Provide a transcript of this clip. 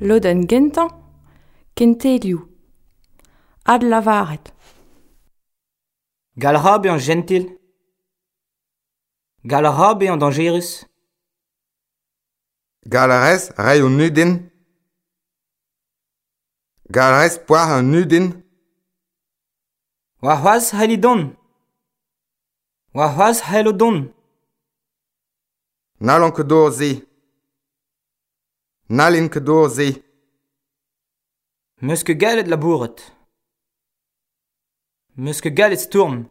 Lod gentan, gentañ, kentelioù, ad lavaret. Galra bean gentil, galra bean dangerus. Galarez rei o nudin, galarez poar an nudin. Wa c'hoaz halidon, Wa c'hoaz halodon. Nalan ket dour zi. Nalin ket dour se. Meus ket gallet labouret. Meus ket gallet stourm.